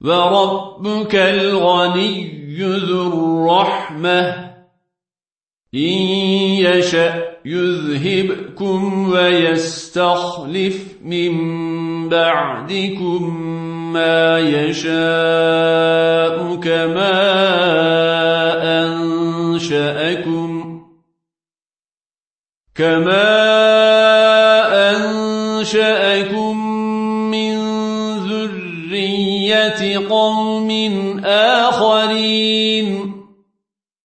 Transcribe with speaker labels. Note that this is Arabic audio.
Speaker 1: وربك الغني ذو الرحمة. إن يشأ يذهبكم ويستخلف من بعدكم ما يشاء كما أنشأكم كما أنشأكم من ذرية قوم آخرين.